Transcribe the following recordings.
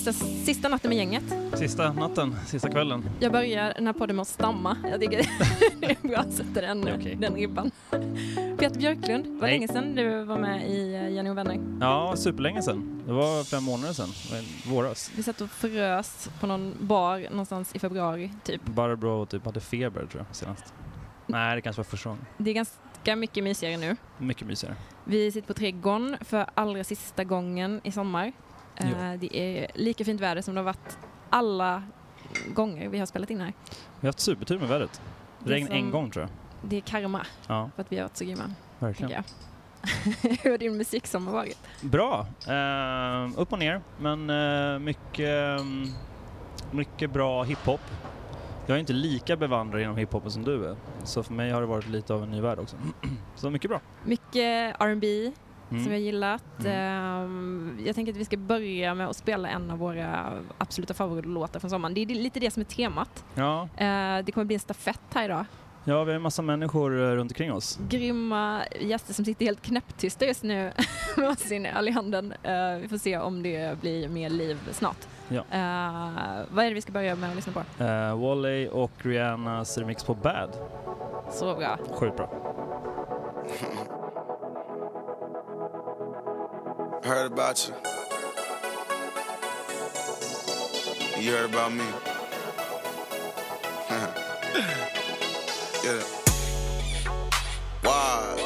Sista, sista natten med gänget. Sista natten, sista kvällen. Jag börjar den här podden med att stamma. Jag tycker det är bra att sätta den, okej. den ribban. Peter Björklund, det var Hej. länge sedan du var med i eh, Jenny och vänner. Ja, superlänge sedan. Det var fem månader sedan. Våras. Vi satt och frös på någon bar någonstans i februari, typ. Barbro typ hade feber tror jag senast. Nej, det kanske var första gången. Det är ganska mycket mysigare nu. Mycket mysigare. Vi sitter på Trädgården för allra sista gången i sommar. Eh, Ja. Det är lika fint väder som det har varit alla gånger vi har spelat in här. Vi har haft supertur med vädret. Regn en gång tror jag. Det är karma Ja, för att vi har varit så grymma, verkligen. Hur har din musiksommar varit? Bra. Eh, upp och ner, men eh, mycket, mm, mycket bra hiphop. Jag är inte lika bevandrad inom hiphopen som du är, så för mig har det varit lite av en ny värld också. så mycket bra. Mycket R&B Mm. som jag gillat. Mm. Ehm, jag tänker att vi ska börja med att spela en av våra absoluta favoritlåtar från sommaren. Det är lite det som är temat. Ja, Eh, det kommer bli en stafett här idag. ja, vi har en massa människor eh, runt omkring oss. Grymma gäster som sitter helt knäpptysta just nu med sin öl i handen. Eh, vi får se om det blir mer liv snart. Ja. Eh, vad är det vi ska börja med att lyssna på? Uh, Wally och Rihannas remix på Bad. Så bra. Sjukt bra. Heard about you. You heard about me. yeah. Why?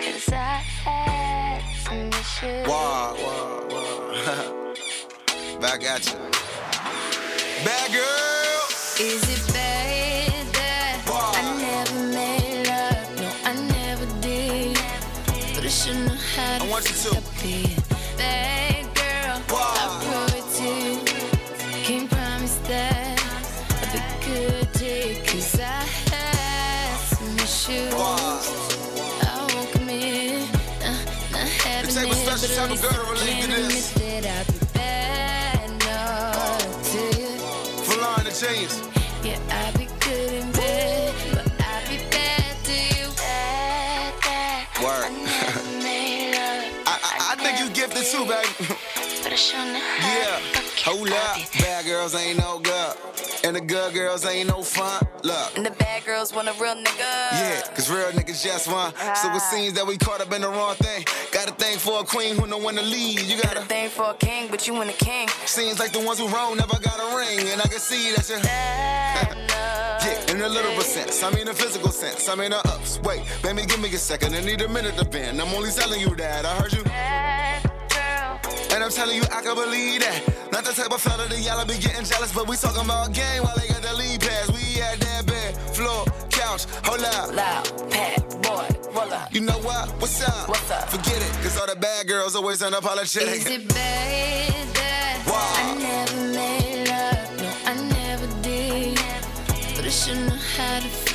Cause I had some issues. Why? Why? Why? Back at you. Bad girl. Is 42. Fuck hold you, up. Bobby. Bad girls ain't no good. And the good girls ain't no fun. Look. And the bad girls want a real nigga. Yeah, cause real niggas just one. So it ah. seems that we caught up in the wrong thing. Got a thing for a queen who know when to lead. You Got a gotta. thing for a king, but you want a king. Seems like the ones who wrong never got a ring. And I can see that you're. Yeah, in a literal sense. I mean a physical sense. I mean a ups. Wait, baby, give me a second. I need a minute to bend. I'm only telling you that. I heard you. Bad. And I'm telling you, I can believe that. Not the type of fella that y'all be getting jealous, but we talking about game while they got the lead pass. We at that bed, floor, couch, hold up. Loud, pat, boy, roll up. You know what? What's up? What's up? Forget it, cause all the bad girls always unapologetic. Is it bad that Why? I never made love? No, I never did. But I should know how to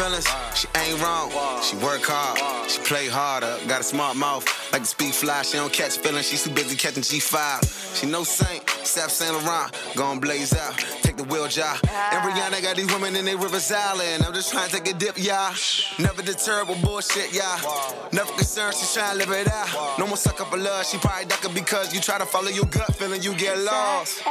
feelings, she ain't wrong. She work hard, she play harder. Got a smart mouth, like to speak fly. She don't catch feelings, she's too busy catching G5. She no saint, Sap Saint Laurent, gon' blaze out. Take the wheel job. And Rihanna got these women in their Rivers Island. I'm just trying to take a dip, y'all. Never deterred with bullshit, y'all. Never concerned, she's trying to live it out. No more suck up for love, she probably ducking because you try to follow your gut feeling, you get lost.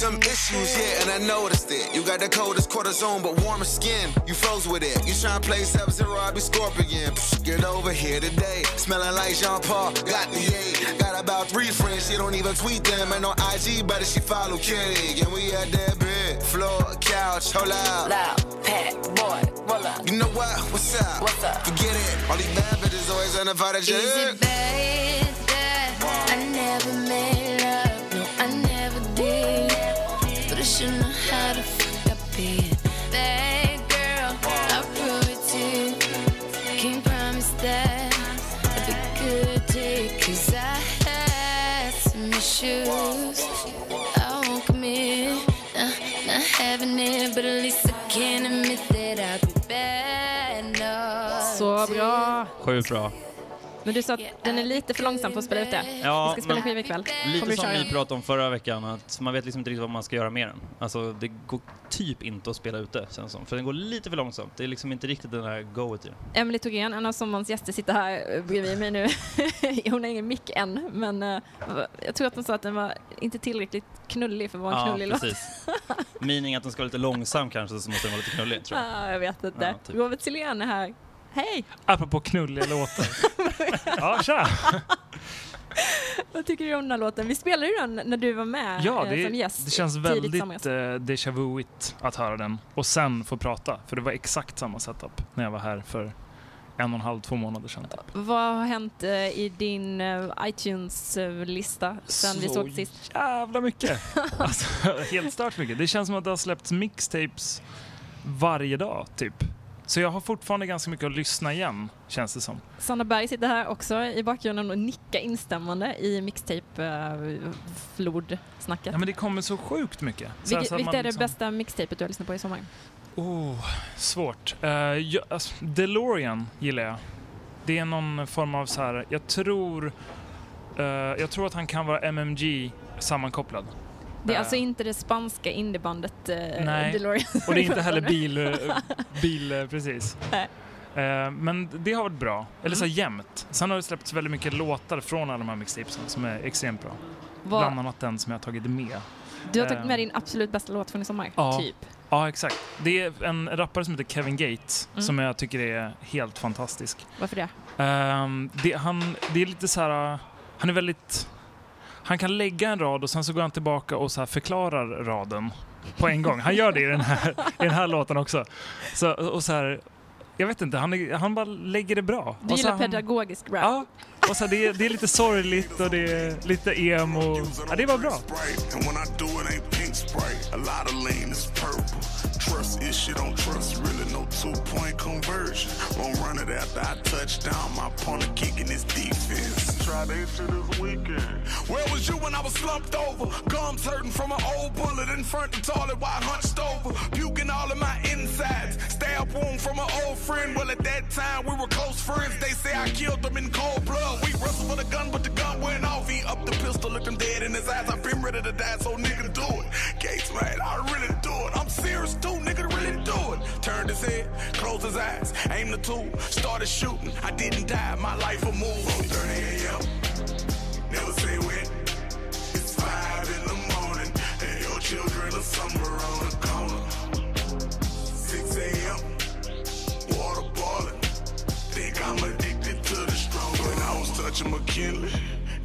Some issues, yeah, and I noticed it. You got the coldest cortisone, but warmer skin. You froze with it. You tryna play Sub Zero, I be Scorpion. Psh, Get over here today. Smelling like Jean Paul. Got the eight. Got about three friends. She don't even tweet them. And on IG, but she follow Kenny. And we at that bed. Floor, couch, hold out. Loud, pat, boy, roll up. You know what? What's up? What's up? Forget it. All these bad bitches always uninvited. Is it bad that I never made love? No, I never did. But I should know how to fuck up it. Bad girl, I prove it to you. Can't promise that I'll be good to you. Cause I had some issues. I won't commit, nah, not having it, but at least I can admit that I've been bad. Så bra. Sjukt bra. Men du sa att den är lite för långsam för att spela ute. Ja, vi ska spela skiva ikväll. Lite som vi pratade om förra veckan, att man vet liksom inte riktigt vad man ska göra med den. Alltså det går typ inte att spela känns det som. För den går lite för långsamt. Det är liksom inte riktigt den här goet i den. Emily Thorén, en av sommarens gäster, sitter här bredvid mig nu. Hon har ingen mick än, men eh, jag tror att hon sa att den var inte tillräckligt knullig för att vara en Ja, knullig låt. precis. Meaning att den ska vara lite långsam kanske, så måste den vara lite knullig, tror jag. Ah, jag vet inte. Ja, typ. Robert Silén är här. Hej! Apropå knulliga låtar. ja, tja! Vad tycker du om den här låten? Vi spelade ju den när du var med Ja, eh, det, som gäst. det känns väldigt eh, déjà vuigt att höra den och sen få prata. För det var exakt samma setup när jag var här för en och en halv, två månader sedan. typ. Vad har hänt eh, i din eh, iTunes-lista sen vi Så såg sist? jävla mycket! Alltså, helt stört mycket. Det känns som att det har släppts mixtapes varje dag, typ. Så jag har fortfarande ganska mycket att lyssna igen, känns det som. Sanna Berg sitter här också i bakgrunden och nickar instämmande i mixtape-flodsnacket. Ja, men det kommer så sjukt mycket. Så Vilket, så att vilket är det liksom- bästa mixtapet du har lyssnat på i sommar? Oh, svårt. Uh, jag, alltså, DeLorean gillar jag. Det är någon form av så här, jag tror, eh, jag tror att han kan vara MMG sammankopplad. Det är Eh. alltså inte det spanska indiebandet uh, Nej. DeLorean. Och det är inte heller bil, eh, bil eh, precis. Nej. Eh, men det har varit bra. Eller så Mm. jämnt. Sen har det släppts väldigt mycket låtar från alla de här mixtapesen som är extremt bra. Vad- Bland annat den som jag har tagit med. Du har tagit med eh, din absolut bästa låt från i sommar, Ja. typ. Ja, exakt. Det är en rappare som heter Kevin Gates Mm. som jag tycker är helt fantastisk. Varför det? Ehm, det, han, det är lite så här, han är väldigt... Han kan lägga en rad och sen så går han tillbaka och så här förklarar raden på en gång. Han gör det i den här, i den här låten också. Så, och så här, jag vet inte, han, han bara lägger det bra. Du Och så gillar han, pedagogisk rap? Ja, och så här, det, är, det är lite sorgligt och det är lite emo. Ja, det var bra. Sprite. And I do it ain't pink sprite. A lot of lean is purple. Trust is shit on trust, really no two point conversion. Won't run it after I touch down. My opponent kicking his defense. Try that shit this weekend. Where was you when I was slumped over? Gums hurting from an old bullet in front of the toilet while I hunched over. Puking all of my insides. Stab wound from an old friend. Well, at that time we were close friends. They say I killed them in cold blood. We wrestled for the gun, but the gun went off. He up the pistol, looked him dead in his eyes. I've been ready to die, so nigga do it. Gates, man, I really it. I'm serious too, nigga, really do it. Turned his head, closed his eyes, aimed the tool, started shooting. I didn't die, my life a move. 30 a.m. Never say when. It's five in the morning, and your children are somewhere on the corner. 6 a.m. Water boiling. Think I'm addicted to the strong. When I was touching McKinley,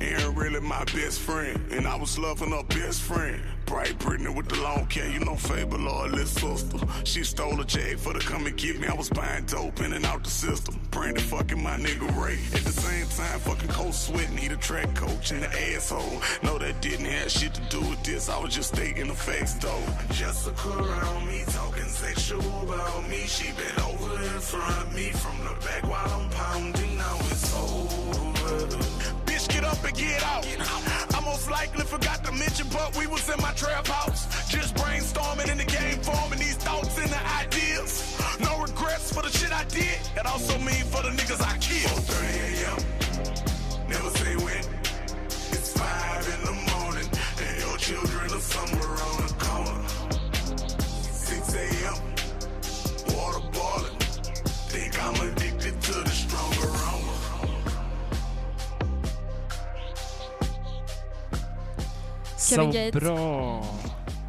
Aaron really my best friend, and I was loving her best friend. Bright Brittany with the long hair, you know Fable little sister. She stole a check for to come and get me. I was buying dope in and out the system. Brandon fucking my nigga Ray. At the same time, fucking coach sweating. He the track coach and the asshole. No, that didn't have shit to do with this. I was just stating the facts though. Jessica around me talking sexual about me. She been over in front of me from the back while I'm pounding. Now it's over. Up and get out. I most likely forgot to mention, but we was in my trap house. Just brainstorming in the game, forming these thoughts and ideas. No regrets for the shit I did. That also mean for the niggas I killed. 30 a.m. Never say when. It's five in the morning, and your children are somewhere Så bra.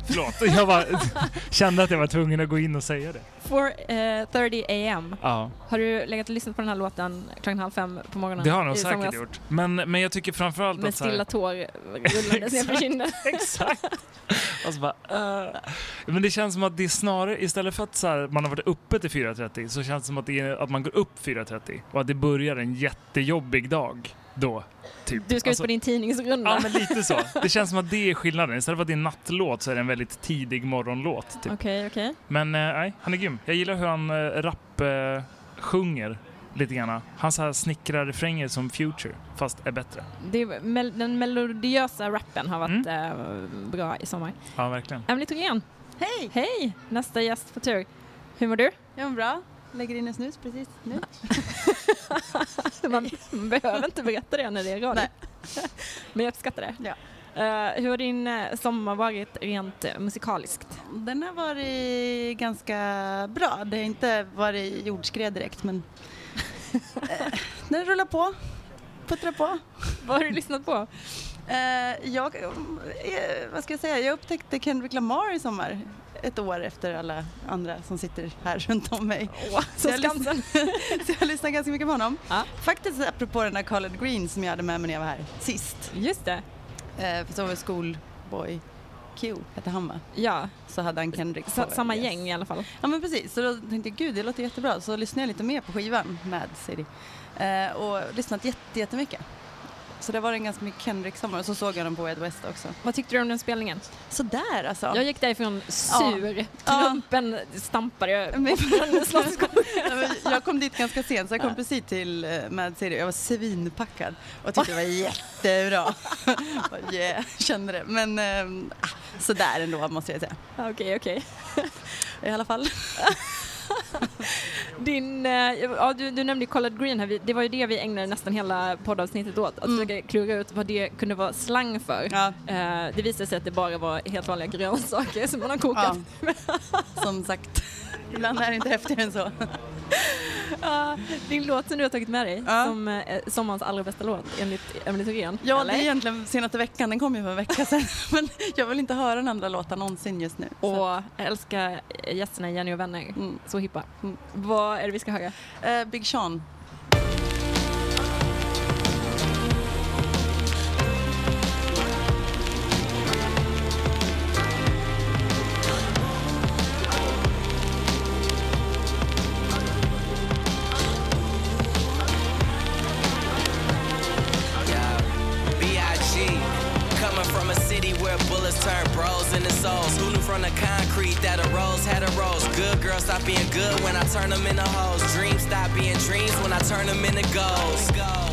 Förlåt, jag bara kände att jag var tvungen att gå in och säga det. 4.30 am. Ja, Har du legat och lyssnat på den här låten klockan halv fem på morgonen? det har jag nog säkert somras gjort. Men, men jag tycker framförallt Med att... här- stilla tår rullandes ner för kinden. Exakt. Och så bara, uh. Men det känns som att det är snarare, istället för att så här, man har varit uppe till 4.30 så känns det som att, det är, att man går upp 4.30 och att det börjar en jättejobbig dag då. Typ. Du ska ut Alltså- på din tidningsrunda. Ja, men lite så. Det känns som att det är skillnaden. Istället för att det är en nattlåt så är det en väldigt tidig morgonlåt. Typ. Okej, okej. Men eh, nej, han är grym. Jag gillar hur han äh, rapp eh, sjunger lite grann. Han så här snickrar refränger som Future, fast är bättre. Det är, mel- den melodiösa rappen har varit Mm. eh, bra i sommar. Ja, verkligen. Emily Thorén, Hej! hej! Nästa gäst på tur. Hur mår du? Jag mår bra. Lägger in en snus precis nu. Man, behöver inte berätta det när det är radio. Nej. Men jag uppskattar det. Ja. Eh, hur har din eh, sommar varit rent eh, musikaliskt? Den har varit ganska bra. Det har inte varit jordskred direkt men den rullar på. Puttrar på. Vad har du lyssnat på? Eh, jag, eh, vad ska jag säga, jag upptäckte Kendrick Lamar i sommar. Ett år efter alla andra som sitter här runt om mig. Åh, så jag Skansen. Så jag lyssnar ganska mycket på honom. Ja. Faktiskt apropå den där Collard Green som jag hade med mig när jag var här sist. Just det. Eh, så var Schoolboy Q, hette han va? Ja, Så hade han Kendrick på, samma yes. gäng i alla fall. Ja men precis, så då tänkte jag gud det låter jättebra. Så lyssnade jag lite mer på skivan, Mad City. Eh, och lyssnat jätte, jättemycket. Så det var en ganska mycket Kendrick-sommar och så såg jag dem på Way West också. Vad tyckte du om den spelningen? Sådär alltså. Jag gick därifrån sur. Ja. Stampade från Slottsskogen. Nej, men jag kom dit ganska sent så jag kom precis till eh, Mad City. Jag var svinpackad och tyckte det var jättebra. Yeah, kände det. Men ah, sådär ändå måste jag säga. Okej, okej. I alla fall. Din, eh, ja, du, du nämnde Collard Green här. Det var ju det vi ägnade nästan hela poddavsnittet åt. Att Mm. försöka klura ut vad det kunde vara slang för. Ja, Eh, det visade sig att det bara var helt vanliga grönsaker som man har kokat. ja. Som sagt, ibland är det inte häftigare än så. Ja, din låt som du har tagit med dig Ja. som eh, sommarens allra bästa låt enligt Emelie Thorén. Ja, eller? det är egentligen senaste veckan. Den kom ju för en vecka sedan. Men jag vill inte höra den andra låten någonsin just nu. Så, Och jag älskar gästerna Jenny och vänner. mm. Så hippa. Mm. Vad är det vi ska höra? Eh, Big Sean. Turn them into hoes. Dreams stop being dreams when I turn them into goals.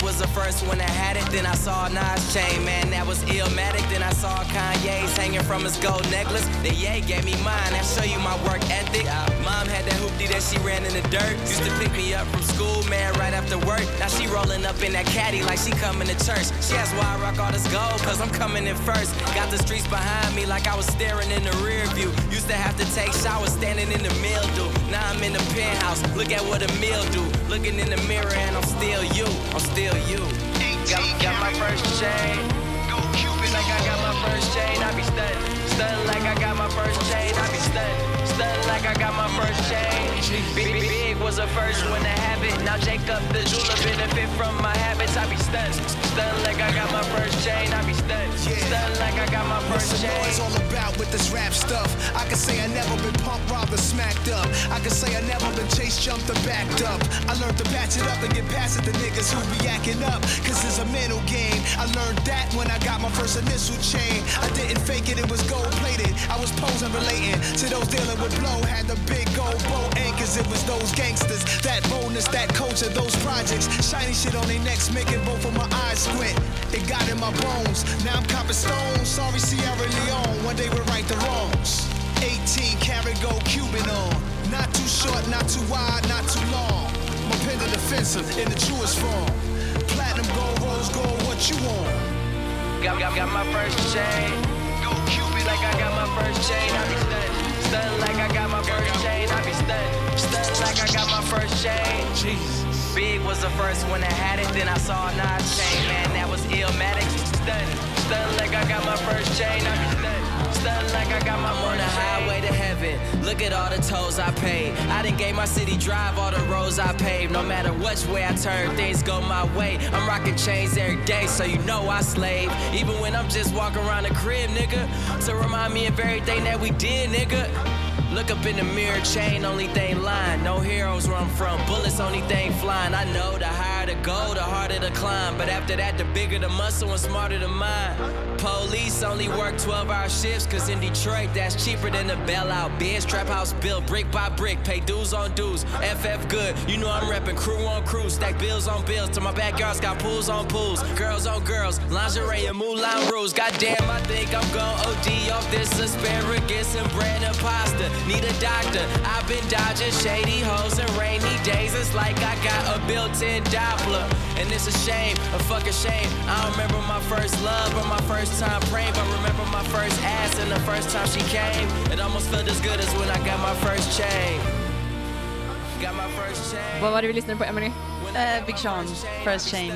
Was the first one that had it, then I saw Nas chain, man, that was illmatic. Then I saw Kanye's hanging from his gold necklace. Then Ye gave me mine, that show you my work ethic. Mom had that hoopty that she ran in the dirt. Used to pick me up from school, man, right after work. Now she rolling up in that caddy like she coming to church. She asked why I rock all this gold, cause I'm coming in first. Got the streets behind me like I was staring in the rear view. Used to have to take showers standing in the mildew. Now I'm in the penthouse, look at what a meal do. Looking in the mirror and I'm still you, I'm still you. Got, got my first chain. Like I got my first chain, I be stunned. Stunned like I got my first chain, I be stunned. Stunned like I got my first chain. Big, big, big was the first one to have it. Now Jacob the jeweler benefit from my habits. I be stunned. Stunned like I got my first chain, I be stunned. Stunned like I got my first chain. it's all about with this rap stuff. I can say I never been punk robbed or smacked up. I can say I never been chased, jumped, or backed up. I learned to patch it up and get past it to niggas who be acting up. Cause it's a mental game. I learned that when I got my first initial chain. I didn't fake it, it was gold plated. I was posing, relating to those dealing with blow. Had the big gold bow anchors, it was those gangsters. That boldness, that culture, those projects. Shiny shit on their necks, making both of my eyes squint. It got in my bones. Now I'm copping stones. Sorry, Sierra Leone. One day we'll right the wrongs. 18 karat gold Cuban on. Not too short, not too wide, not too long. My pendant offensive in the truest form. Platinum gold, rose gold, what you want? Got, got, got my first chain. Gold Cuban Like I got my first chain, I got my first chain. Big was the first one that had it, then I saw Nas chain, man, that was illmatic. Stunned, stunned like I got my first chain, I be stunned. Stunned like I got my I'm on the highway to heaven. Look at all the tolls I paid. I done gave my city drive all the roads I paved. No matter which way I turn, things go my way. I'm rocking chains every day, so you know I slave. Even when I'm just walking around the crib, nigga. To remind me of everything that we did, nigga. Look up in the mirror, chain, only thing lying. No heroes where I'm from, bullets, only thing flying. I know the higher to go, the harder the climb. But after that, the bigger the muscle and smarter the mind. Police only work 12 hour shifts, cause in Detroit, that's cheaper than the bailout. Biz, trap house built brick by brick, pay dues on dues. FF good, you know I'm reppin' crew on crew, stack bills on bills. To my backyard's got pools on pools, girls on girls, lingerie and Moulin Rouge. Goddamn, I think I'm gon' OD off this asparagus and bread and pasta. Need a doctor, I've been dodging shady hoes and rainy days. It's like I got a built-in Doppler, and it's a shame, a fucking shame. I don't remember my first love or my first time praying, but remember my first ass and the first time she came. It almost felt as good as when I got my first chain. Got my first chain. Vad var det vi lyssnade på, Emily? Eh, Big Sean, First Chain.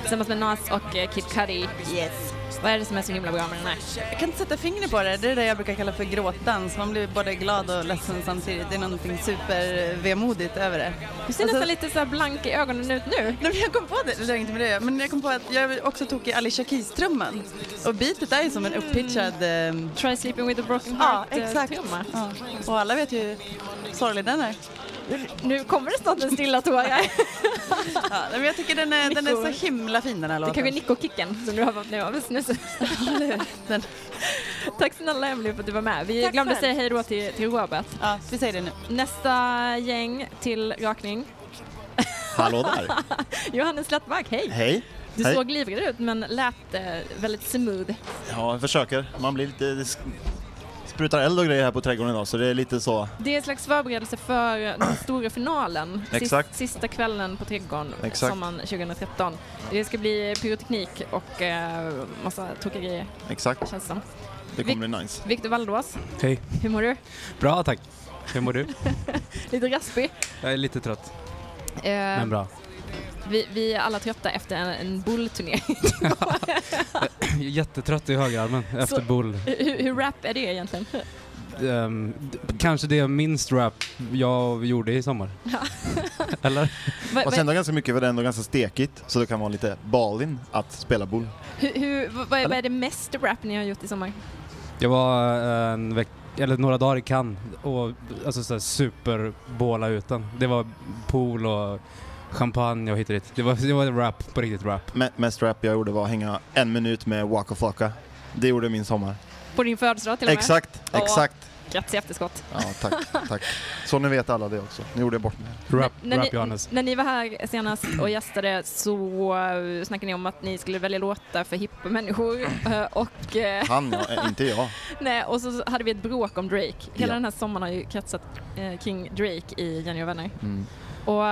Tillsammans med Nas och eh, Kid Cudi. Yes. Vad är det som är så himla bra med den här? Jag kan inte sätta fingret på det. Det är det jag brukar kalla för gråtdans. Man blir både glad och ledsen samtidigt. Det är någonting supervemodigt över det. Du ser Alltså- nästan lite så blank i ögonen ut nu. Nej, jag kom på det, det har inte med det men jag kom på att jag också tog i Alicia Keys-trumman. Och beatet är ju som en upppitchad... ehm, Try sleeping with a broken Ja, heart eh, exakt. Ja. Och alla vet ju hur sorglig den är. Nu kommer det snart en stilla tår. Ja, men jag tycker den är, den är så himla fin den här Det låten. kanske är Nico-kicken som du har fått nu av snus. Den, Tack snälla Emily för att du var med. Vi Tack glömde själv. säga hej då till, till Robert. ja, vi säger det nu. Nästa gäng till rakning. Hallå där! Johannes Slättmark, hej! Hej! Du Hej. såg livrädd ut men lät eh, väldigt smooth. Ja, jag försöker. Man blir lite... Sprutar eld och grejer här på trädgården idag, så det är lite så. Det är en slags förberedelse för den stora finalen. Sist, Exakt. sista kvällen på Trädgården Exakt. sommaren 2013. Det ska bli pyroteknik och eh, massa tokiga grejer Exakt. känns det som. Det kommer bli nice. Viktor Waldås, Hej. hur mår du? Bra tack. Hur mår du? Lite raspig. Jag är lite trött, Eh, men bra. Vi, vi är alla trötta efter en, en bullturnering. Jättetrött i högerarmen efter Så- bull. hur, hur rap är det egentligen? D- kanske det minst rap jag gjorde i sommar. Eller? Va, Och sen ändå ganska mycket för det är ändå ganska stekigt, så det kan vara lite balin att spela bull. hur, hur, vad, är- vad är det mest rap ni har gjort i sommar? Jag var eh, en veck eller några dagar i Cannes och alltså såhär superbåla utan. Det var pool och champagne och hit och dit. Det var, det var rap, på riktigt rap. Me- mest rap jag gjorde var att hänga en minut med Waka Flocka. Det gjorde min sommar. På din födelsedag till och med? Exakt, Åh. exakt. Grattis i efterskott. Ja, tack, tack. Så nu vet alla det också. Nu gjorde jag bort mig. Rap, när, rap ni, Johannes. när ni var här senast och gästade så uh, snackade ni om att ni skulle välja låtar för hippa människor eh, och, eh, Han ja, eh, inte jag. nej, och så hade vi ett bråk om Drake. Hela Ja. den här sommaren har ju kretsat eh, kring Drake i Jenny och vänner. Mm. Och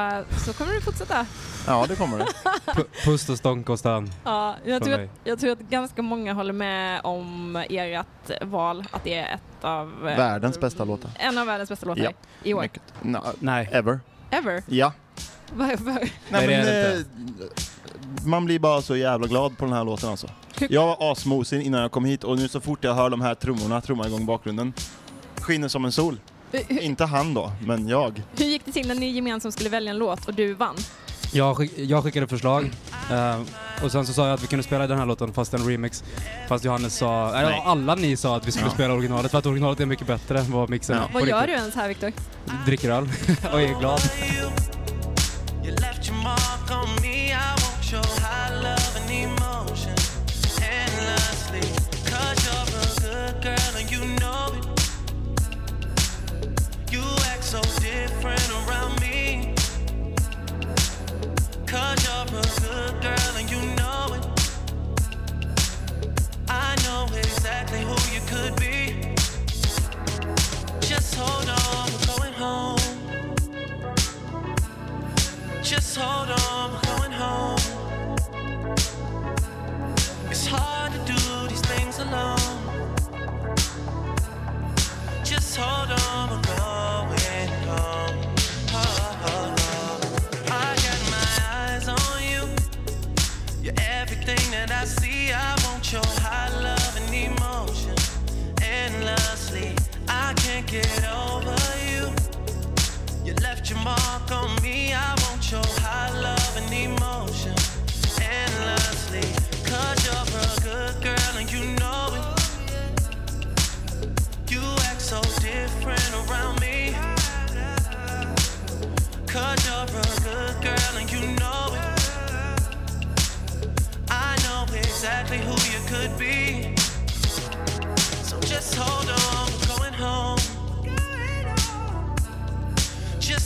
så kommer det fortsätta. Ja, det kommer det. Pu- Pust och stånk och stön. Ja, jag, tror att, jag tror att ganska många håller med om ert val, att det är ett av... eh, Världens bästa låtar. En av världens bästa låtar Ja. i år. Mycket. No, Nej. ever. Ever? Ja. Varför? Nej, men, det eh, man blir bara så jävla glad på den här låten alltså. Jag var asmosig innan jag kom hit och nu så fort jag hör de här trummorna trumma igång bakgrunden skiner som en sol. Inte han då, men jag. hur gick det till när ni gemensamt skulle välja en låt och du vann? Jag, skick, jag skickade förslag eh, och sen så sa jag att vi kunde spela den här låten fast en remix. Fast Johannes sa, eller Nej. alla ni sa att vi skulle Ja. spela originalet för att originalet är mycket bättre än vad mixen Ja. Vad gör du ens här Viktor? Dricker öl och är glad.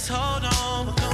Hold on,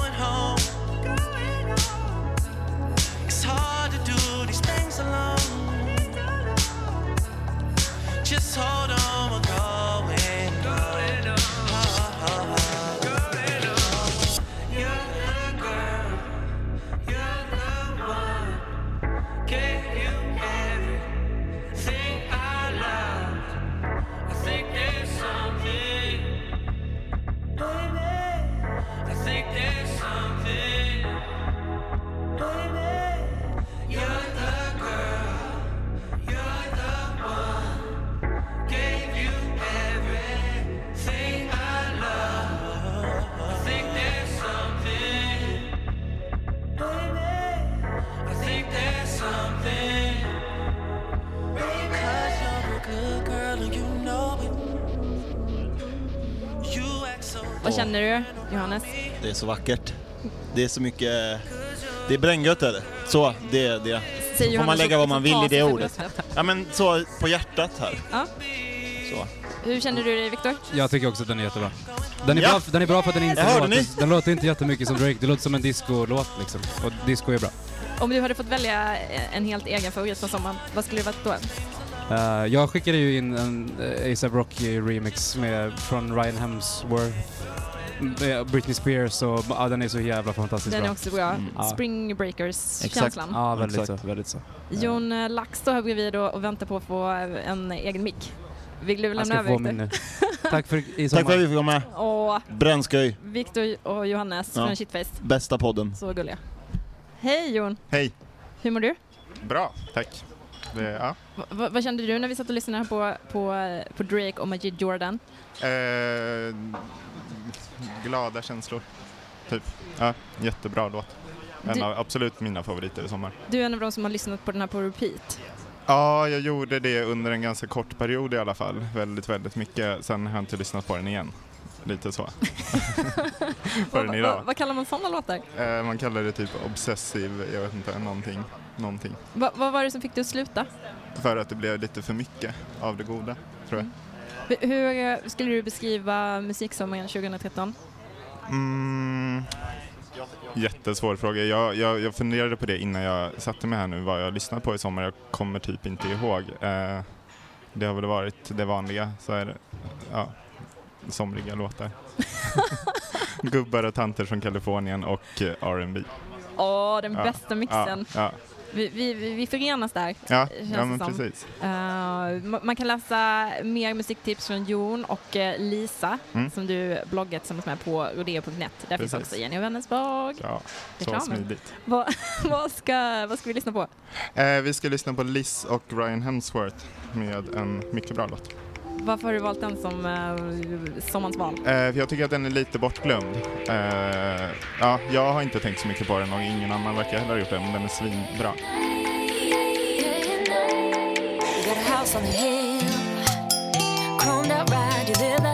så vackert. Det är så mycket... Det är bränngött är det. Så, det är det. Så får man lägga vad man vill i det ordet. Ja men så, på hjärtat här. Ja. Så. Hur känner du dig, Viktor? Jag tycker också att den är jättebra. Den är, Ja. bra, den är bra för att den inte låter, ni. den låter inte jättemycket som Drake, det låter som en disco-låt liksom. Och disco är bra. Om du hade fått välja en helt egen favorit från sommaren, vad skulle det varit då? Eh, jag skickade ju in en uh, ASAP Rocky remix med, från Ryan Hemsworth, Britney Spears och ja, den är så jävla fantastiskt Den bra. är också bra. Mm. Ja. Spring Breakers-känslan. Ja, väldigt Exakt. så. Väldigt så. Jon eh, Lax står här bredvid och, och väntar på att få en egen mick. Vill du Jag lämna ska över få Viktor? min nu. Tack för i Tack för att sommar. vi fick vara med. Åh, Brännskoj, Viktor och Johannes Ja. från Shitface. bästa podden. Så gulliga. Hej Jon, Hej. hur mår du? Bra, tack. Det, ja. Va- vad kände du när vi satt och lyssnade på, på, på Drake och Majid Jordan? Eh, glada känslor, typ. Ja, jättebra låt. En Du- av absolut mina favoriter i sommar. Du är en av de som har lyssnat på den här på repeat. Ja, jag gjorde det under en ganska kort period i alla fall. Väldigt, väldigt mycket. Sen har jag inte lyssnat på den igen. Lite så. Förrän idag. vad, vad kallar man sådana låtar? Eh, man kallar det typ obsessiv, jag vet inte, någonting. någonting. Va, vad var det som fick dig att sluta? För att det blev lite för mycket av det goda, tror jag. Hur, hur skulle du beskriva musiksommaren 2013? Mm, jättesvår fråga. Jag, jag, jag funderade på det innan jag satte mig här nu, vad jag lyssnat på i sommar. Jag kommer typ inte ihåg. Eh, det har väl varit det vanliga, så är det, ja, somriga låtar. Gubbar och tanter från Kalifornien och eh, R&B. Åh, den Ja, bästa mixen. Ja, ja, Vi, vi, förenas där. ja, känns ja men som. precis. Ma- man kan läsa mer musiktips från Jon och eh, Lisa Mm. som du bloggat tillsammans med på rodeo.net. Där finns Precis. också Jenny och Vänersborg. Ja, så smidigt. Vad, vad, ska, vad ska vi lyssna på? Eh, vi ska lyssna på Liz och Ryan Hemsworth med en mycket bra låt. Varför har du valt den som uh, sommarens val? Eh, för jag tycker att den är lite bortglömd. Eh, ja, jag har inte tänkt så mycket på den och ingen annan verkar heller ha gjort det, men den är svinbra. You got a house on the hill, chromed out ride, you live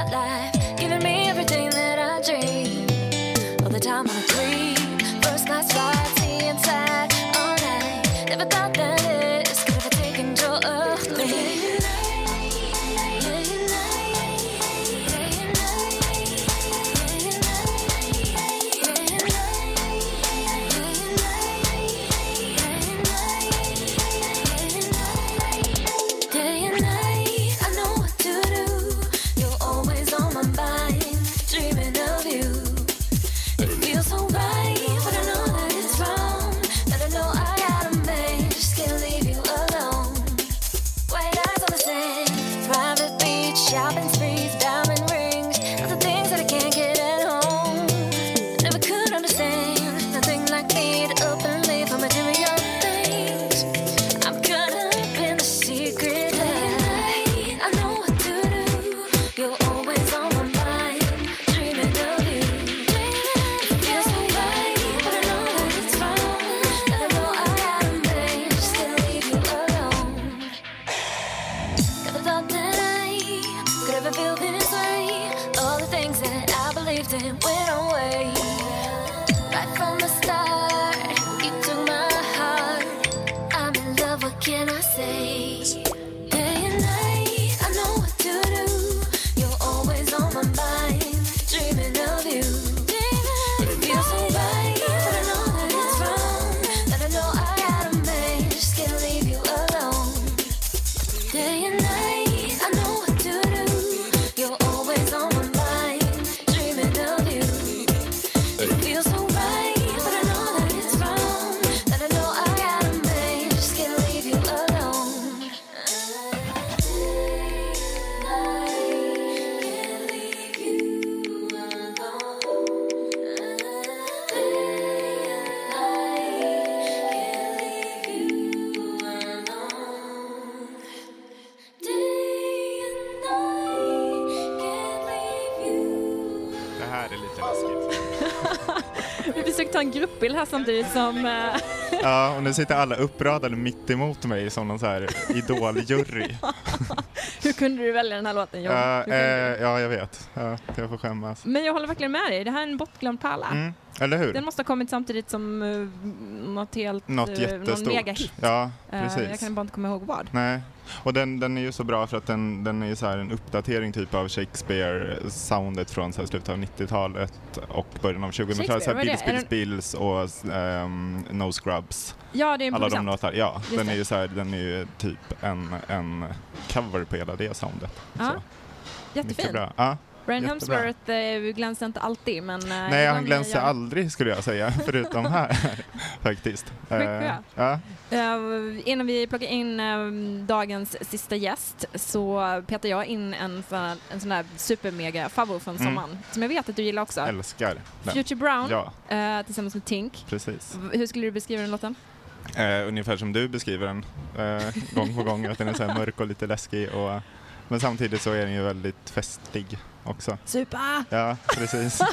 lite läskigt. Vi försökte ta en gruppbild här samtidigt som... Eh, ja, och nu sitter alla uppradade mitt emot mig som någon så här idoljury. Hur kunde du välja den här låten John? Uh, uh, ja, jag vet. Uh, jag får skämmas. Men jag håller verkligen med dig. Det här är en bortglömd pärla. Mm, eller hur? Den måste ha kommit samtidigt som eh, något helt... Något eh, Någon jättestort. megahit. Ja, Eh, precis. jag kan bara inte komma ihåg vad. Nej, och den, den är ju så bra för att den, den är så här en uppdatering typ av Shakespeare-soundet från så här slutet av 90-talet och början av 2000-talet. Så här Bills? Bills, Bills och ehm, No Scrubs. Ja, det är Alla de låtar. Ja, Just den är ju så här, den är ju typ en, en cover på hela det soundet. Ja, Så, mycket jättefin. bra. Ja, Brian jättebra. Hemsworth eh, glänser inte alltid, men... eh, Nej, han glänser gör- aldrig skulle jag säga, förutom här faktiskt. Bra. ja. Eh, innan vi plockar in eh, dagens sista gäst så petar jag in en sån en sån här supermega favorit från Mm. sommaren som jag vet att du gillar också. Älskar den. Future Brown Ja, tillsammans med Tink. precis. Hur skulle du beskriva den låten? Eh, ungefär som du beskriver den gång på gång, att den är så mörk och lite läskig. Och, men samtidigt så är den ju väldigt festlig också. Super! Ja, precis.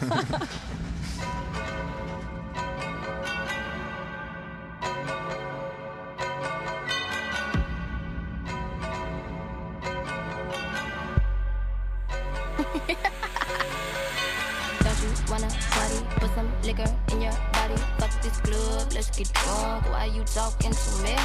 Don't you wanna party? Put some liquor in your body. Fuck this club, let's get drunk. Why you talking to me?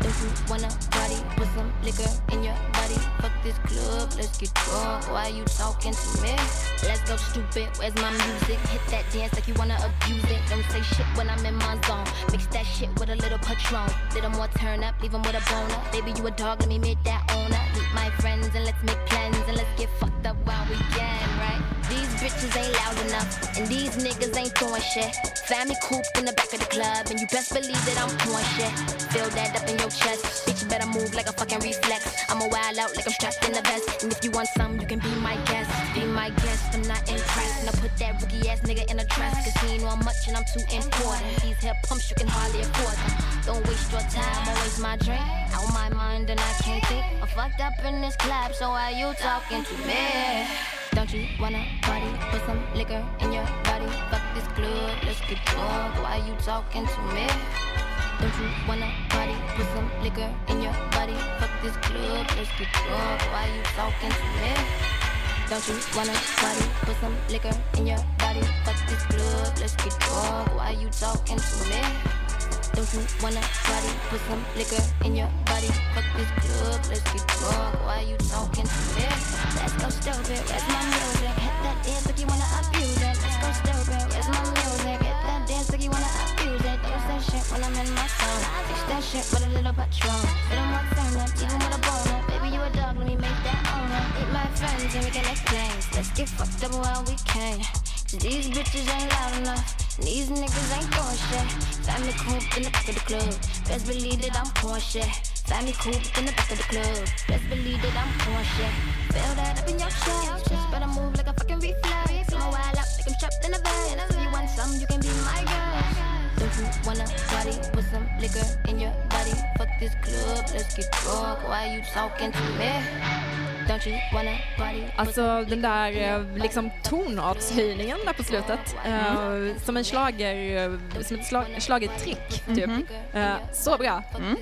Don't you wanna party? Put some liquor in your body. Fuck this club, let's get drunk. Why you talking to me? Let's go stupid. Where's my music? Hit that dance like you wanna abuse it. Don't say shit when I'm in my zone. Mix that shit with a little patron. Little more turn up, leave 'em with a boner. Baby, you a dog, let me make that owner. Meet my friends and let's make plans and let's get fucked up while we can, right? These bitches ain't loud enough, and these niggas ain't throwing shit. Family cooped in the back of the club, and you best believe that I'm pouring shit. Feel that up in your chest, bitch. You better move like a fucking reflex. I'm a wild out like I'm strapped in the vest, and if you want some, you can be my guest. Be my guest, I'm not impressed. Now put that rookie ass nigga in a dress, cause he ain't on much, and I'm too important. These hip pumps, you can hardly afford them. Don't waste your time, waste my drink. Out my mind, and I can't think. I'm fucked up in this club, so why you talking to me? Don't you wanna party? Put some liquor in your body. Fuck this club, let's get drunk. Why you talking to me? Don't you wanna party? Put some liquor in your body. Fuck this club, let's get drunk. Why you talking to me? Don't you wanna party? Put some liquor in your body. Fuck this club, let's get drunk. Why you talking to me? Don't you wanna party? Put some liquor in your body. Fuck this club, let's get drunk. Why you talking me? Let's go stupid. Where's my music? Hit that dance like you wanna abuse it. Let's go stupid. Where's my music? Hit that dance like you wanna abuse it. Use that shit when I'm in my zone. Fix that shit with a little patron. Little more turn even with a boner. Baby, you a dog, let me make that owner. Meet my friends and we can plans. Let's get fucked up while we can. These bitches ain't loud enough. These niggas ain't doing shit. Family coop in the back of the club. Best believe that I'm pouring shit. Family coop in the back of the club. Best believe that I'm pouring shit. Feel that up in your chest. Just better move like a fucking reflex. I'm a wild out like I'm trapped in a bed. If you want some, you can be my girl. Don't you wanna party? Put some liquor in your body. Fuck this club, let's get drunk. Why you talking to me? Alltså den där eh, liksom tonartshöjningen där på slutet. eh, som en slager, eh, som ett slag, schlagertrick typ. Mhm. Eh, så bra. Mm.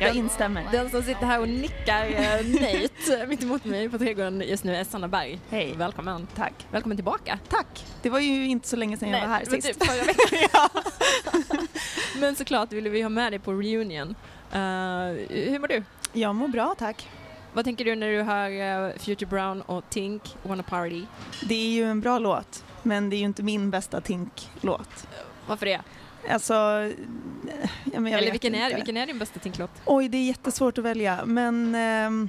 Jag instämmer. Den som sitter här och nickar uh, nejt mitt emot mig på trädgården just nu är Sanna Berg. Hej. Välkommen. Tack. Välkommen tillbaka. Tack. Det var ju inte så länge sedan jag var här men sist. typ förra veckan. men såklart ville vi ha med dig på reunion. Eh, hur mår du? Jag mår bra, tack. Vad tänker du när du hör eh, Future Brown och Tink, Wanna Party? Det är ju en bra låt, men det är ju inte min bästa Tink-låt. Varför det? Alltså, ja, men jag Eller vilken är, inte. vilken är din bästa Tink-låt? Oj, det är jättesvårt att välja, men ehm,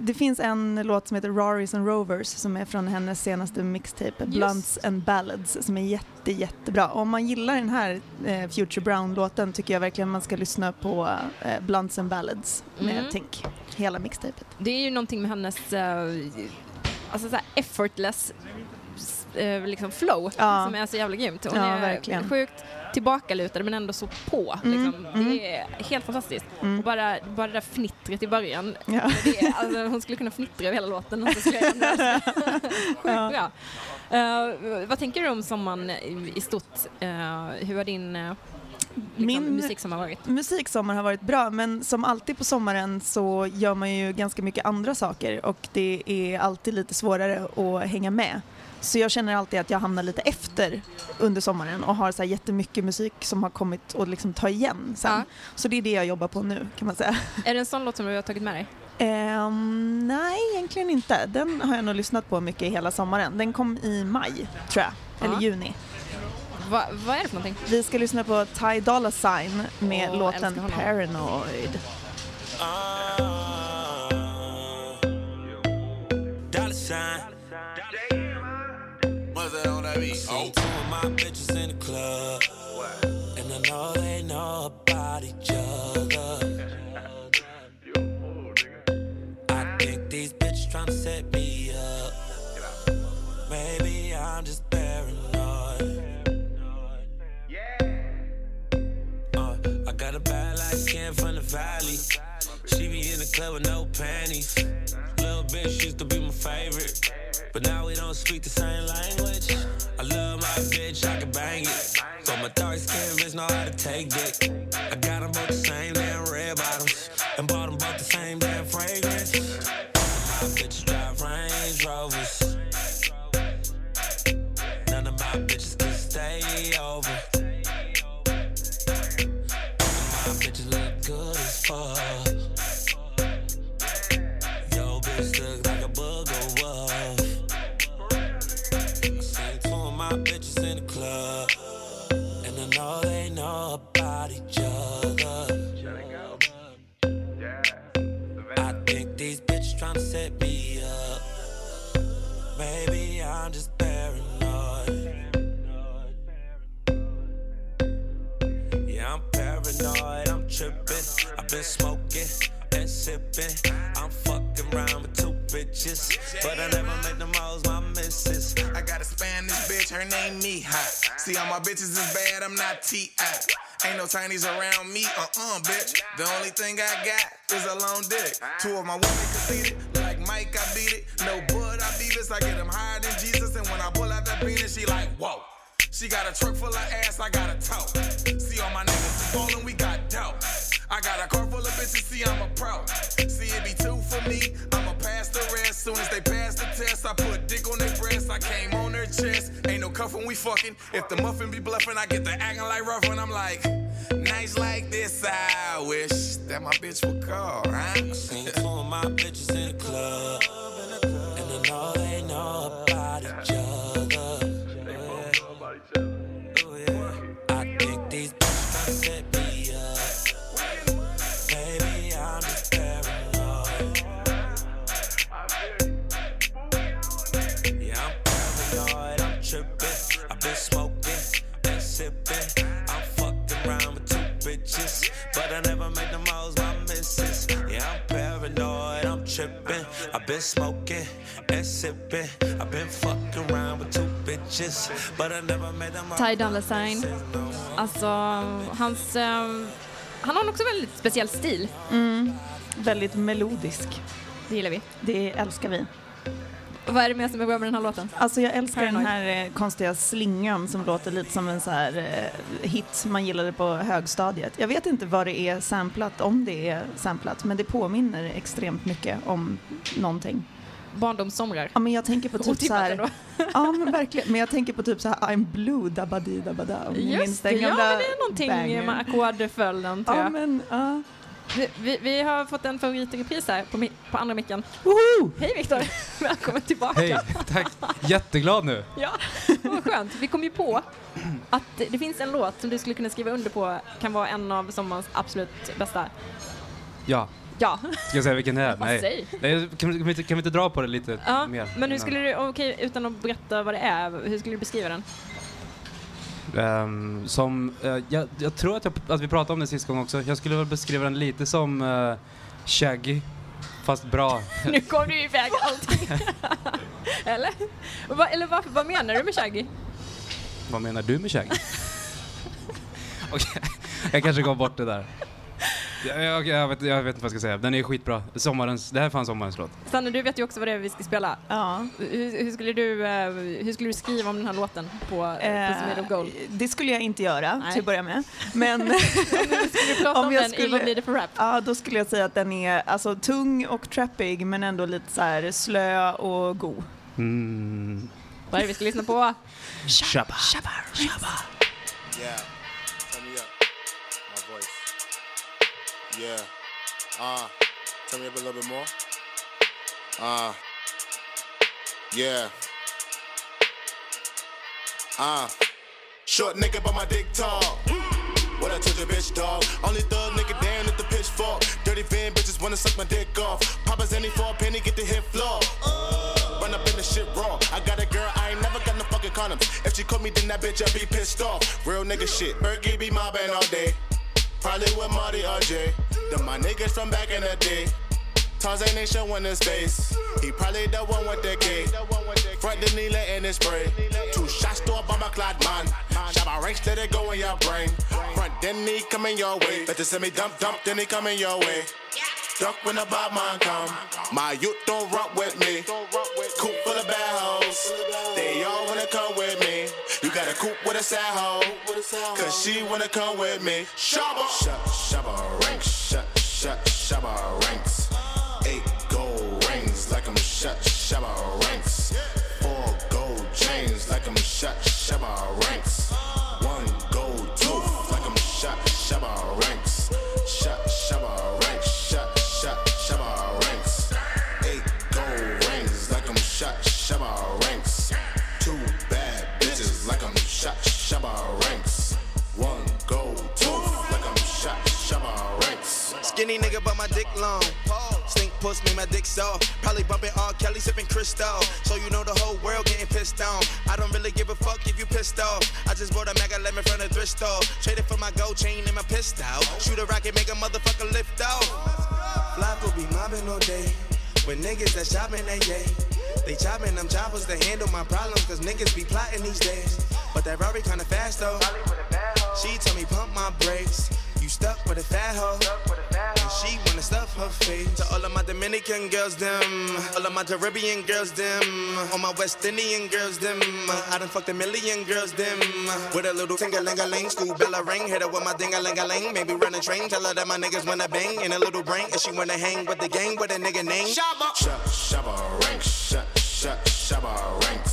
det finns en låt som heter Raris and Rovers som är från hennes senaste mixtape, Blunts and Ballads, som är jätte, jättebra. Om man gillar den här eh, Future Brown-låten tycker jag verkligen man ska lyssna på eh, Blunts and Ballads med Mm. Tink, hela mixtapet. Det är ju någonting med hennes uh, alltså så effortless eh, liksom flow Ja. som är så jävla grymt. Hon Ja, är verkligen. sjukt tillbakalutad men ändå så på. Mm, Liksom. mm. Det är helt fantastiskt. Mm. Och bara, bara det där fnittret i början. Ja. Är, alltså, hon skulle kunna fnittra över hela låten. Och så skulle jag. Sjukt Ja. bra. Eh, vad tänker du om sommaren i, i stort? Eh, hur har din uh, liksom, Min- musik som har varit? Musiksommar har varit bra men som alltid på sommaren så gör man ju ganska mycket andra saker och det är alltid lite svårare att hänga med. Så jag känner alltid att jag hamnar lite efter under sommaren och har så här jättemycket musik som har kommit och liksom ta igen sen. Ja. Så det är det jag jobbar på nu kan man säga. Är det en sån låt som du har tagit med dig? Ehm, nej, egentligen inte. Den har jag nog lyssnat på mycket hela sommaren. Den kom i maj, tror jag. Eller Ja. juni. Va, vad är det för någonting? Vi ska lyssna på Ty Dolla Sign med Åh, låten älskar honom. Paranoid. Dollar club with no panties. Little bitch used to be my favorite. But now we don't speak the same language. I love my bitch, I can bang it. So my dark skin bitch know how to take dick. I got them both the same damn red bottoms. And bought them both the same been smoking and sipping. I'm fucking around with two bitches, but I never make the most my missus. I got a Spanish bitch, her name Mija. See, all my bitches is bad, I'm not T.I. Ain't no tinies around me, uh-uh, bitch. The only thing I got is a long dick. Two of my women conceited, like Mike, I beat it. No bud, I beat this, I get them higher than Jesus. And when I pull out that penis, she like, whoa. She got a truck full of ass, I got a tote. See, all my niggas is ballin', we got dope. I got a car full of bitches, see, I'm a pro. See, it be two for me, I'ma pass the rest. Soon as they pass the test, I put dick on their breast, I came on their chest. Ain't no cuffin', we fucking. If the muffin be bluffing, I get the acting like rough when I'm like, nights like this, I wish that my bitch would call, huh? Seen two of my bitches in the club, and I know they know about other. Tripping. I've been smoking and sipping. I've been fucking around with two bitches, but I never made the most. Ty Dolla Sign. Alltså, hans... ehm, han har också väldigt speciell stil. Mm, väldigt melodisk. Det gillar vi. Det älskar vi. Vad är det mer som är bra med den här låten? Alltså jag älskar den Paranoid. här eh, konstiga slingan som låter lite som en så här eh, hit man gillade på högstadiet. Jag vet inte vad det är samplat, om det är samplat, men det påminner extremt mycket om någonting. Barndomssomrar. Ja men jag tänker på typ så här, ja men verkligen, men jag tänker på typ så här I'm blue dabadi dabada. Just det, den ja men det är någonting bangern. med ackordföljden tror Ja jag. men, ja. Vi, vi, vi har fått en favorit i repris här på, mi- på andra micken. Woho! Hej Viktor! Välkommen tillbaka! Hej, tack. Jätteglad nu. Ja, vad skönt. Vi kom ju på att det finns en låt som du skulle kunna skriva under på kan vara en av sommarens absolut bästa. Ja. Ja. Ska jag säga vilken det är? Nej. Nej kan, vi, kan, vi inte, kan vi inte dra på det lite Ja, mer? men hur skulle du, okej, utan att berätta vad det är, hur skulle du beskriva den? Ehm, som, eh, jag, jag tror att, jag, att vi pratade om det sist gång också. Jag skulle väl beskriva den lite som eh, Shaggy fast bra. Nu kom du iväg allting. eller? Va, eller vad, vad menar du med Shaggy? Vad menar du med Shaggy? Okej, jag kanske gav bort det där. Jag, jag, jag, vet, jag vet inte vad jag ska säga. Den är skitbra. Sommarens, det här är fan sommarens låt. Sanne, du vet ju också vad det är vi ska spela. Ja. Hur, hur, skulle, du, eh, hur skulle du skriva om den här låten på uh, Pussy Made of Gold? Det skulle jag inte göra till att börja med. Men skulle du prata om, den i Vad blir det för rap? Ja, då skulle jag säga att den är alltså, tung och trappig men ändå lite så här slö och god. Mm. Vad är det vi ska lyssna på? Shabba. Shabba. Shabba. Yeah. Yeah. Uh, turn me up a little bit more. Uh, yeah. Uh, short nigga, but my dick tall. What I told your bitch, dog. Only thug nigga down at the pitchfork. Dirty van bitches wanna suck my dick off. Papa's any for a penny, get the hit floor. Run up in the shit raw. I got a girl, I ain't never got no fucking condoms. If she caught me, then that bitch, I be pissed off. Real nigga shit. Berkey be mobbing all day. Probably with Marty RJ. Them my niggas from back in the day. Tarzan ain't showing his face. He probably the one with the K. Front the knee letting his spray. Two shots to a bomber clad man. Shabba ranks, let it go in your brain. Front then he coming your way. Better send me dump dump, then he coming your way. Duck when the bad man come. My youth don't rock with me. Coop full of bad hoes. They all wanna come with me. Got a coop with a sad hoe. Cause she wanna come with me. Shabba. Shabba ranks. Shabba ranks. Niggas eh, that they yay. They chopping them choppers to handle my problems, cause niggas be plotting these days. But that Rory kinda fast though. She told me pump my brakes. You stuck with a fat hoe. And she wanna stuff her face. To all of my Dominican girls, them. All of my Caribbean girls, them. All my West Indian girls, them. I done fucked a million girls, them. With a little ting-a-ling-a-ling, school bell a ring. Hit her with my ding-a-ling-a-ling. Maybe run a train, tell her that my niggas wanna bang. In a little brain, and she wanna hang with the gang with a nigga name. Shabba. Shut, shabba ranks. Shut, shut, shabba ranks.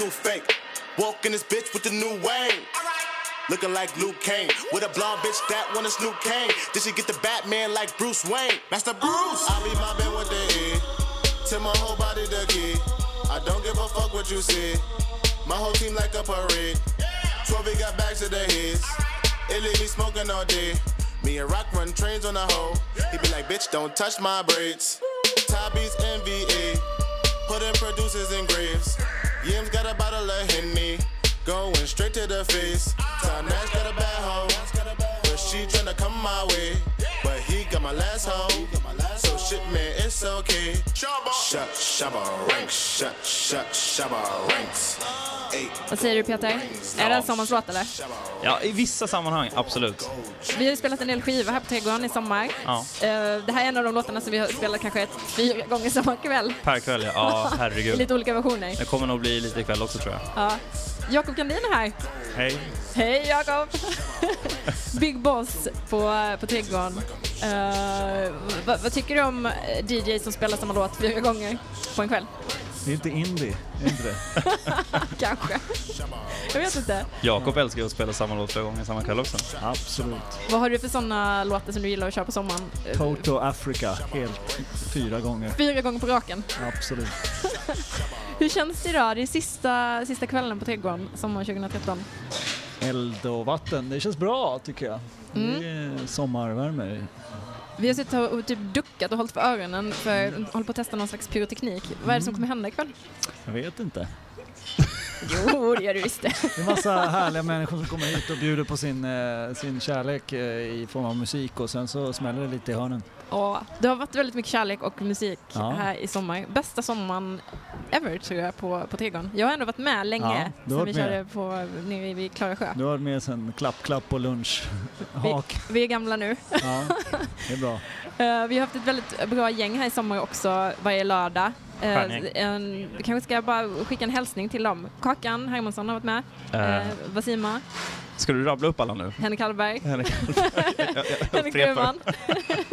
Too fake. Walk in this bitch with the new Wayne. Looking like Luke Kane. With a blonde bitch that wanna snoop Kane. Did she get the Batman like Bruce Wayne? Master Bruce! I be mobbing with the E. Till my whole body the key. I don't give a fuck what you see. My whole team like a parade. 12 we got bags to the heads. It leave me smoking all day. Me and Rock run trains on the hoe. He be like, bitch, don't touch my braids. Tabby's NVA. Putting producers in graves. Yim's got a bottle of Henny. Going straight to the face. Nash got a bad hoe. But she tryna come my way. But he got my last hoe. So shit, man, it's okay. Shut, shabba ranks. Shut, shut, shabba ranks. Vad säger du Peter? Är det en sommarslåt eller? Ja, i vissa sammanhang, absolut. Vi har ju spelat en del skivor här på Trädgården i sommar. Ja. Eh, Det här är en av de låtarna som vi har spelat kanske ett, fyra gånger samma kväll. Per kväll, ja. ja I herregud. lite olika versioner. Det kommer nog bli lite ikväll också tror jag. Ja. Jakob Kandin är här. Hej. Hej Jakob! Big Boss på, på Trädgården. Eh, vad, vad tycker du om eh, DJ som spelar samma låt fyra gånger på en kväll? Det är inte indie, är inte det? Kanske. Jag vet inte. Jakob älskar att spela samma låt flera gånger samma kväll också. Absolut. Vad har du för sådana låtar som du gillar att köra på sommaren? Eh, Toto Africa, helt fyra gånger. Fyra gånger på raken. Absolut. Hur känns det idag? Det är sista, sista kvällen på Trädgården, sommaren 2013. Eld och vatten, det känns bra tycker jag. Det är sommarvärme. Vi har suttit och, typ duckat och hållit för öronen för håller på att testa någon slags pyroteknik. Vad är det som kommer hända ikväll? Jag vet inte. Jo, det gör du visst det. Det är massa härliga människor som kommer hit och bjuder på sin, eh, sin kärlek eh, i form av musik och sen så smäller det lite i hörnen. Ja, det har varit väldigt mycket kärlek och musik Ja. här i sommar. Bästa sommaren ever tror jag på, på Trädgården. Jag har ändå varit med länge Ja, sen vi med. körde på, nere vid Klara sjö. Du har varit med sen klapp, klapp och lunch. Vi, Hak. vi är gamla nu. Ja, det är bra. Eh, vi har haft ett väldigt bra gäng här i sommar också, varje lördag. Uh, en, vi kanske ska bara skicka en hälsning till dem. Kakan Hermansson har varit med. Uh, Vasima, Ska du rabbla upp alla nu? Henrik Hallberg, Henrik Jag- jag Henrik upprepar.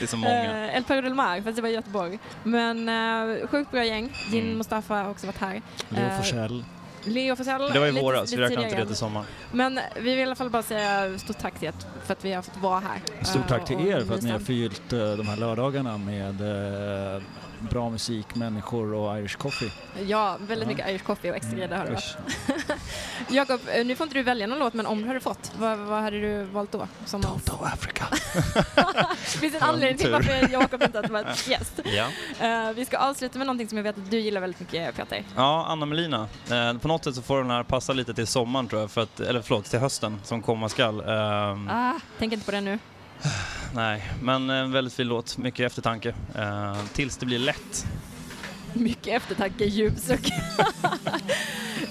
Det är så många. Uh, El Perro del Mar, fast det var i Göteborg. Men uh, sjukt bra gäng. Jin Mm. Mustafa har också varit här. Leo Eh, Forsell. Leo Forsell. Det var i lite- våras, vi räknar inte det till sommaren. Men vi vill i alla fall bara säga stort tack till er för att vi har fått vara här. Stort Eh, tack till er för att ni har förgyllt eh, de här lördagarna med eh, bra musik, människor och Irish coffee. Ja, väldigt Ja. mycket Irish coffee och extra grädde har det varit. Jakob, eh, nu får inte du välja någon låt, men om du hade fått, vad, vad hade du valt då? Som Toto Africa. det finns en anledning till varför Jakob inte har varit gäst. Ja. Eh, vi ska avsluta med någonting som jag vet att du gillar väldigt mycket, Peter. Ja, Anna Melina. Eh, på något sätt så får den här passa lite till sommaren tror jag, för att, eller förlåt, till hösten som komma skall. Ehm, Ah, tänk inte på det nu. Nej, men en väldigt fin låt, mycket eftertanke. Eh, tills det blir lätt. Mycket eftertanke, djupsuck.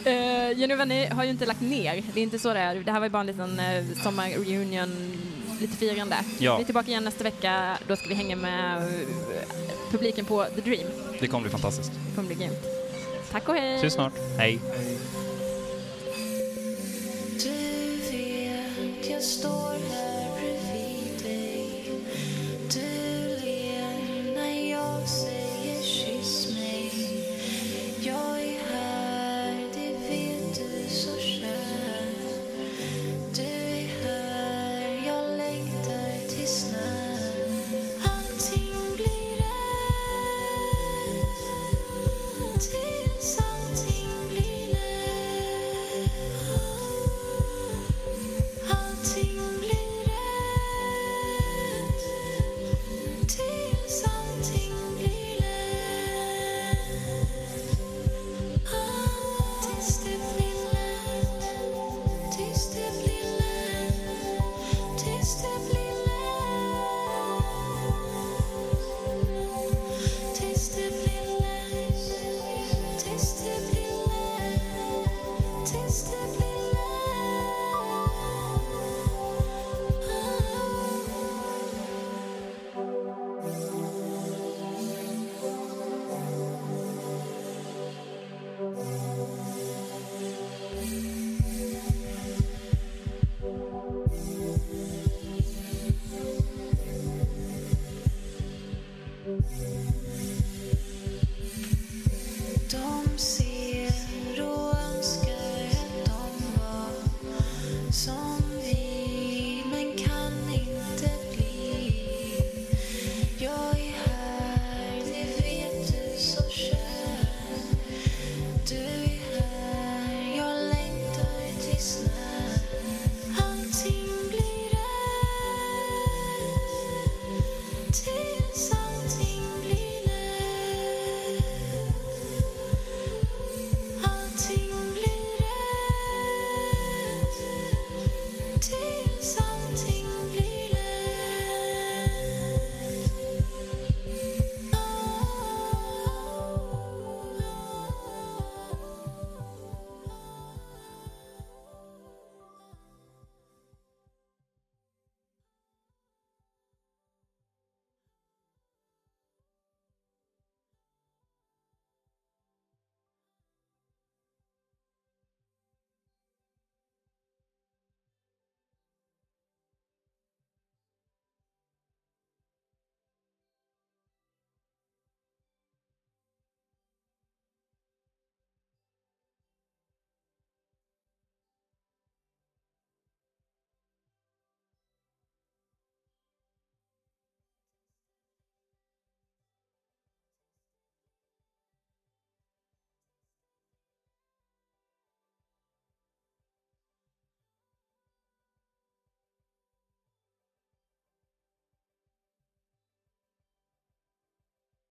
uh, Jenny och Venny har ju inte lagt ner, det är inte så det är. Det här var ju bara en liten uh, sommarreunion, lite firande. Ja. Vi är tillbaka igen nästa vecka, då ska vi hänga med eh, publiken på The Dream. Det kommer bli fantastiskt. Det kommer bli grymt. Tack och hej! Ses snart. Hej. Du vet, jag står här say she's made. Joy.